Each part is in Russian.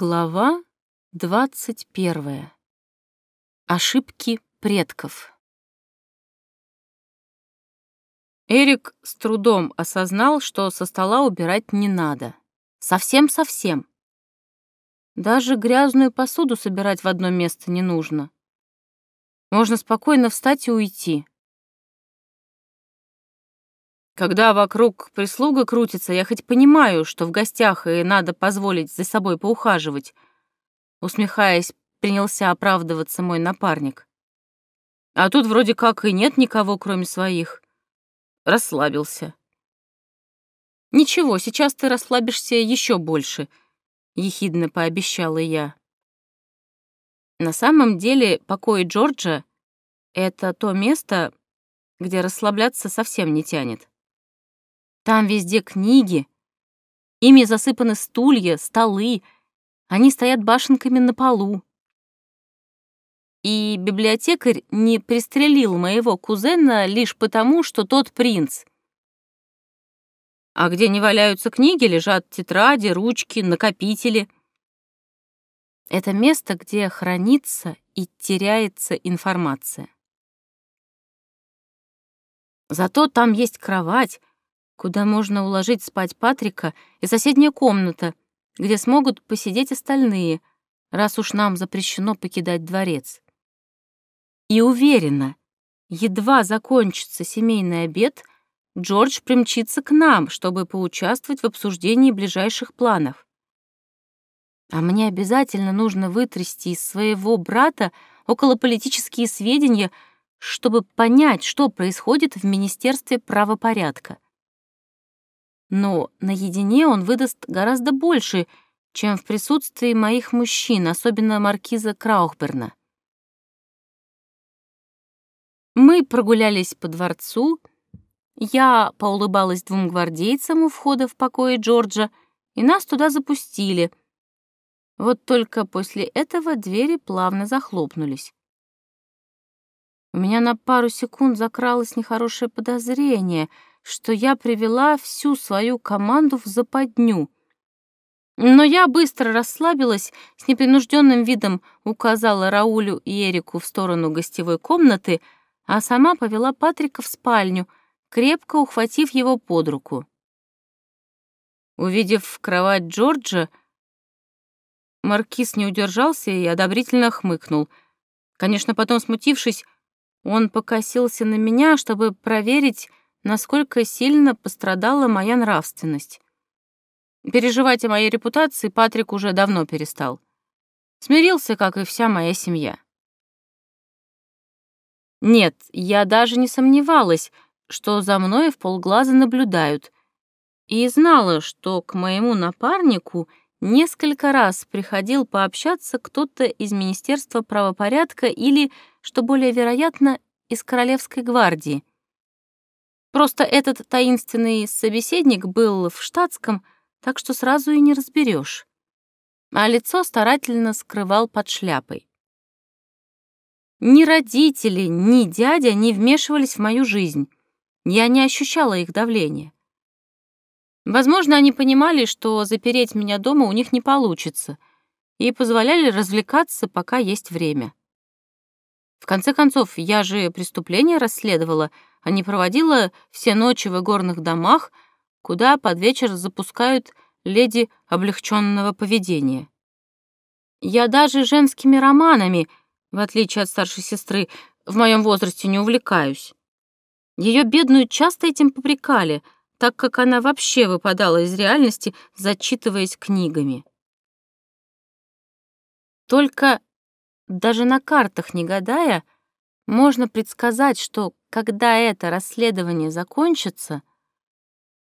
Глава двадцать первая. Ошибки предков. Эрик с трудом осознал, что со стола убирать не надо. Совсем-совсем. Даже грязную посуду собирать в одно место не нужно. Можно спокойно встать и уйти. Когда вокруг прислуга крутится, я хоть понимаю, что в гостях и надо позволить за собой поухаживать. Усмехаясь, принялся оправдываться мой напарник. А тут вроде как и нет никого, кроме своих. Расслабился. «Ничего, сейчас ты расслабишься еще больше», — ехидно пообещала я. На самом деле покой Джорджа — это то место, где расслабляться совсем не тянет. Там везде книги. Ими засыпаны стулья, столы. Они стоят башенками на полу. И библиотекарь не пристрелил моего кузена лишь потому, что тот принц. А где не валяются книги, лежат тетради, ручки, накопители. Это место, где хранится и теряется информация. Зато там есть кровать, куда можно уложить спать Патрика, и соседняя комната, где смогут посидеть остальные, раз уж нам запрещено покидать дворец. И уверена, едва закончится семейный обед, Джордж примчится к нам, чтобы поучаствовать в обсуждении ближайших планов. А мне обязательно нужно вытрясти из своего брата околополитические сведения, чтобы понять, что происходит в Министерстве правопорядка но наедине он выдаст гораздо больше, чем в присутствии моих мужчин, особенно маркиза Краухберна. Мы прогулялись по дворцу, я поулыбалась двум гвардейцам у входа в покое Джорджа, и нас туда запустили. Вот только после этого двери плавно захлопнулись. У меня на пару секунд закралось нехорошее подозрение — что я привела всю свою команду в западню. Но я быстро расслабилась, с непринужденным видом указала Раулю и Эрику в сторону гостевой комнаты, а сама повела Патрика в спальню, крепко ухватив его под руку. Увидев кровать Джорджа, Маркиз не удержался и одобрительно хмыкнул. Конечно, потом, смутившись, он покосился на меня, чтобы проверить, насколько сильно пострадала моя нравственность. Переживать о моей репутации Патрик уже давно перестал. Смирился, как и вся моя семья. Нет, я даже не сомневалась, что за мной в полглаза наблюдают, и знала, что к моему напарнику несколько раз приходил пообщаться кто-то из Министерства правопорядка или, что более вероятно, из Королевской гвардии. Просто этот таинственный собеседник был в штатском, так что сразу и не разберешь. А лицо старательно скрывал под шляпой. Ни родители, ни дядя не вмешивались в мою жизнь. Я не ощущала их давления. Возможно, они понимали, что запереть меня дома у них не получится, и позволяли развлекаться, пока есть время. В конце концов, я же преступление расследовала — а не проводила все ночи в игорных домах, куда под вечер запускают леди облегченного поведения. Я даже женскими романами, в отличие от старшей сестры, в моем возрасте не увлекаюсь. Ее бедную часто этим попрекали, так как она вообще выпадала из реальности, зачитываясь книгами. Только даже на картах не гадая, можно предсказать, что когда это расследование закончится,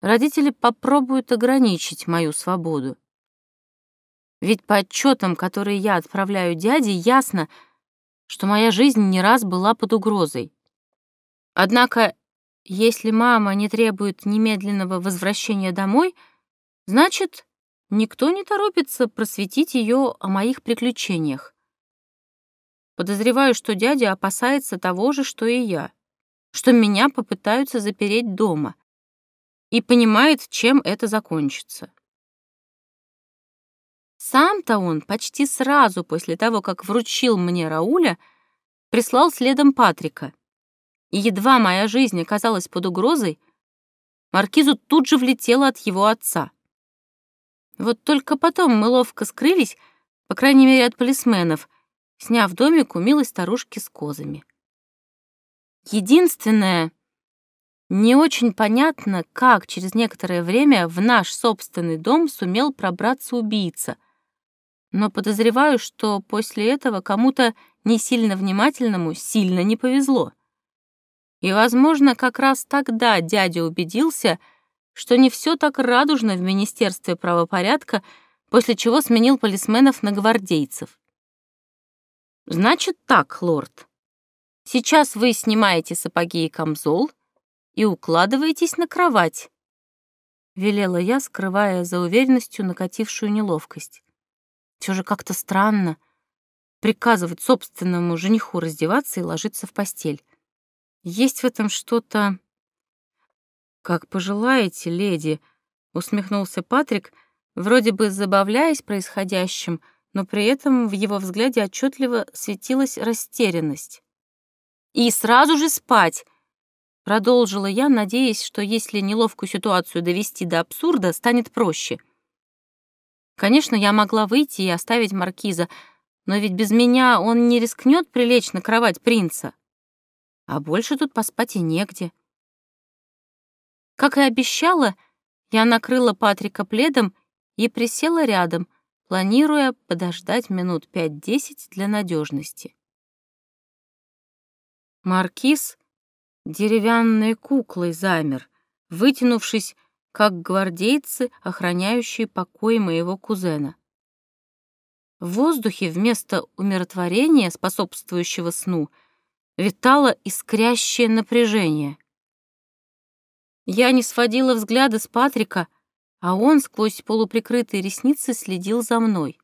родители попробуют ограничить мою свободу. Ведь по отчетам, которые я отправляю дяде, ясно, что моя жизнь не раз была под угрозой. Однако, если мама не требует немедленного возвращения домой, значит, никто не торопится просветить ее о моих приключениях. Подозреваю, что дядя опасается того же, что и я что меня попытаются запереть дома, и понимает, чем это закончится. Сам-то он почти сразу после того, как вручил мне Рауля, прислал следом Патрика. И едва моя жизнь оказалась под угрозой, Маркизу тут же влетела от его отца. Вот только потом мы ловко скрылись, по крайней мере, от полисменов, сняв домик у милой старушки с козами. Единственное, не очень понятно, как через некоторое время в наш собственный дом сумел пробраться убийца, но подозреваю, что после этого кому-то не сильно внимательному сильно не повезло. И, возможно, как раз тогда дядя убедился, что не все так радужно в Министерстве правопорядка, после чего сменил полисменов на гвардейцев. «Значит так, лорд. Сейчас вы снимаете сапоги и камзол и укладываетесь на кровать», — велела я, скрывая за уверенностью накатившую неловкость. Все же как-то странно приказывать собственному жениху раздеваться и ложиться в постель. Есть в этом что-то... «Как пожелаете, леди», — усмехнулся Патрик, вроде бы забавляясь происходящим, но при этом в его взгляде отчетливо светилась растерянность. «И сразу же спать!» — продолжила я, надеясь, что если неловкую ситуацию довести до абсурда, станет проще. Конечно, я могла выйти и оставить маркиза, но ведь без меня он не рискнет прилечь на кровать принца. А больше тут поспать и негде. Как и обещала, я накрыла Патрика пледом и присела рядом, планируя подождать минут пять-десять для надежности. Маркиз деревянной куклой замер, вытянувшись, как гвардейцы, охраняющие покой моего кузена. В воздухе вместо умиротворения, способствующего сну, витало искрящее напряжение. Я не сводила взгляда с Патрика, а он сквозь полуприкрытые ресницы следил за мной.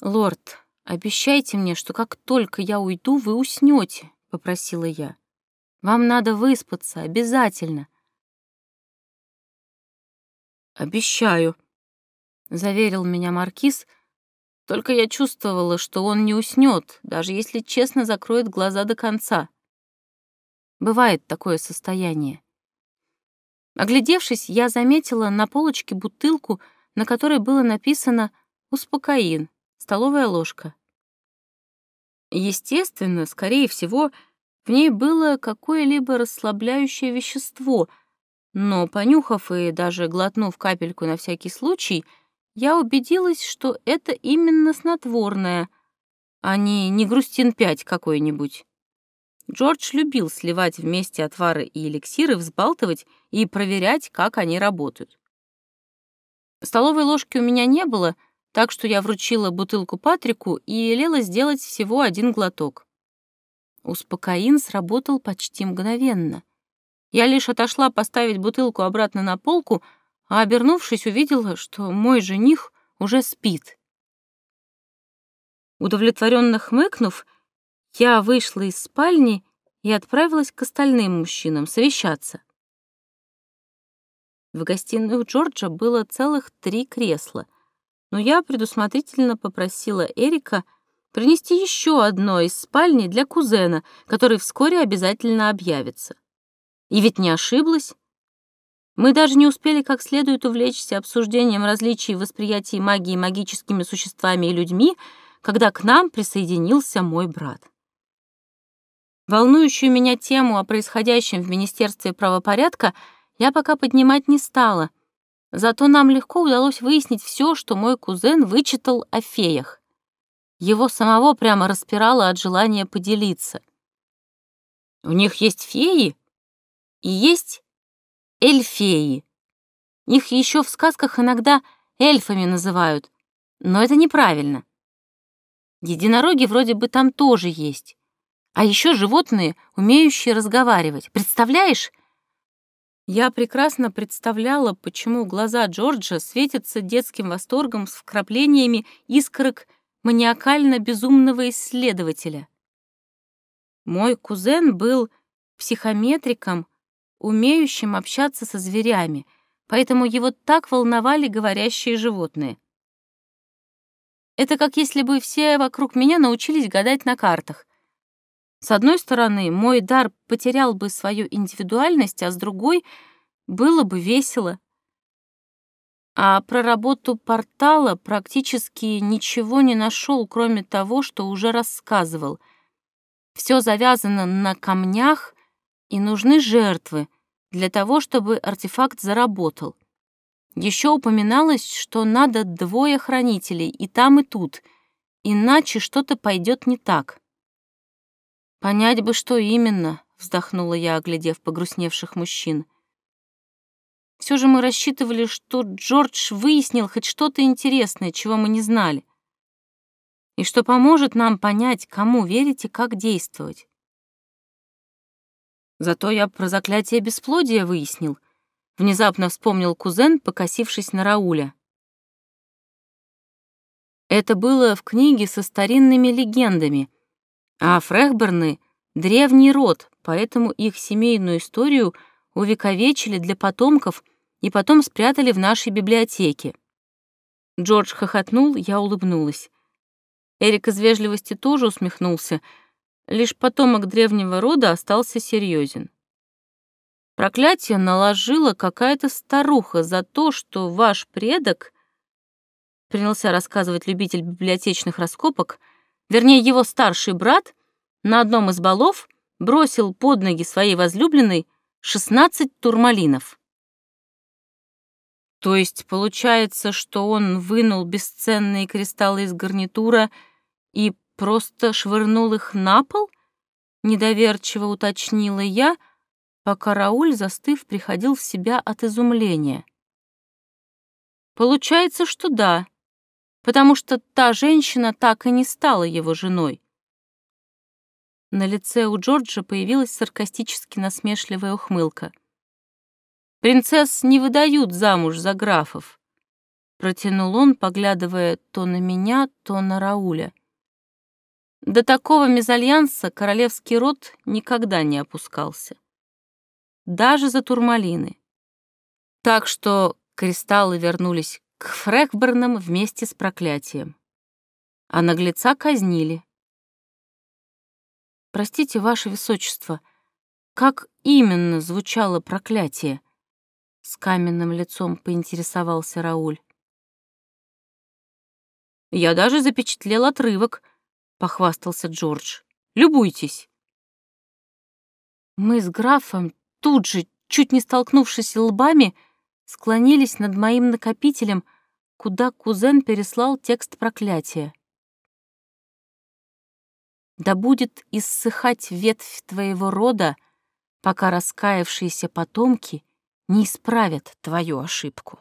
«Лорд, обещайте мне, что как только я уйду, вы уснете», — попросила я. «Вам надо выспаться, обязательно». «Обещаю», — заверил меня Маркиз, только я чувствовала, что он не уснет, даже если честно закроет глаза до конца. Бывает такое состояние. Оглядевшись, я заметила на полочке бутылку, на которой было написано «Успокоин», столовая ложка. Естественно, скорее всего, в ней было какое-либо расслабляющее вещество, но, понюхав и даже глотнув капельку на всякий случай, я убедилась, что это именно снотворное, а не негрустин-5 какой-нибудь. Джордж любил сливать вместе отвары и эликсиры, взбалтывать и проверять, как они работают. Столовой ложки у меня не было, так что я вручила бутылку Патрику и велела сделать всего один глоток. Успокоин сработал почти мгновенно. Я лишь отошла поставить бутылку обратно на полку, а, обернувшись, увидела, что мой жених уже спит. Удовлетворенно хмыкнув, я вышла из спальни и отправилась к остальным мужчинам совещаться. В гостиной у Джорджа было целых три кресла, но я предусмотрительно попросила Эрика принести еще одно из спальни для кузена, который вскоре обязательно объявится. И ведь не ошиблась. Мы даже не успели как следует увлечься обсуждением различий в восприятии магии магическими существами и людьми, когда к нам присоединился мой брат. Волнующую меня тему о происходящем в Министерстве правопорядка я пока поднимать не стала, зато нам легко удалось выяснить все, что мой кузен вычитал о феях. Его самого прямо распирало от желания поделиться. У них есть феи и есть эльфеи. Их еще в сказках иногда эльфами называют, но это неправильно. Единороги вроде бы там тоже есть. А еще животные, умеющие разговаривать. Представляешь? Я прекрасно представляла, почему глаза Джорджа светятся детским восторгом с вкраплениями искорок маниакально-безумного исследователя. Мой кузен был психометриком, умеющим общаться со зверями, поэтому его так волновали говорящие животные. Это как если бы все вокруг меня научились гадать на картах. С одной стороны, мой дар потерял бы свою индивидуальность, а с другой — было бы весело. А про работу портала практически ничего не нашел, кроме того, что уже рассказывал. Все завязано на камнях, и нужны жертвы для того, чтобы артефакт заработал. Еще упоминалось, что надо двое хранителей и там, и тут, иначе что-то пойдет не так. «Понять бы, что именно», — вздохнула я, оглядев погрустневших мужчин. Все же мы рассчитывали, что Джордж выяснил хоть что-то интересное, чего мы не знали, и что поможет нам понять, кому верить и как действовать. Зато я про заклятие бесплодия выяснил — Внезапно вспомнил кузен, покосившись на Рауля. Это было в книге со старинными легендами, а Фрехберны — древний род, поэтому их семейную историю увековечили для потомков и потом спрятали в нашей библиотеке. Джордж хохотнул, я улыбнулась. Эрик из вежливости тоже усмехнулся, лишь потомок древнего рода остался серьезен. Проклятие наложила какая-то старуха за то, что ваш предок, принялся рассказывать любитель библиотечных раскопок, вернее, его старший брат, на одном из балов бросил под ноги своей возлюбленной 16 турмалинов. То есть получается, что он вынул бесценные кристаллы из гарнитура и просто швырнул их на пол? Недоверчиво уточнила я — пока Рауль, застыв, приходил в себя от изумления. Получается, что да, потому что та женщина так и не стала его женой. На лице у Джорджа появилась саркастически насмешливая ухмылка. «Принцесс не выдают замуж за графов», — протянул он, поглядывая то на меня, то на Рауля. До такого мезальянса королевский род никогда не опускался даже за турмалины. Так что кристаллы вернулись к Фрекбернам вместе с проклятием. А наглеца казнили. «Простите, ваше высочество, как именно звучало проклятие?» С каменным лицом поинтересовался Рауль. «Я даже запечатлел отрывок», — похвастался Джордж. «Любуйтесь». Мы с графом тут же, чуть не столкнувшись лбами, склонились над моим накопителем, куда кузен переслал текст проклятия. «Да будет иссыхать ветвь твоего рода, пока раскаявшиеся потомки не исправят твою ошибку».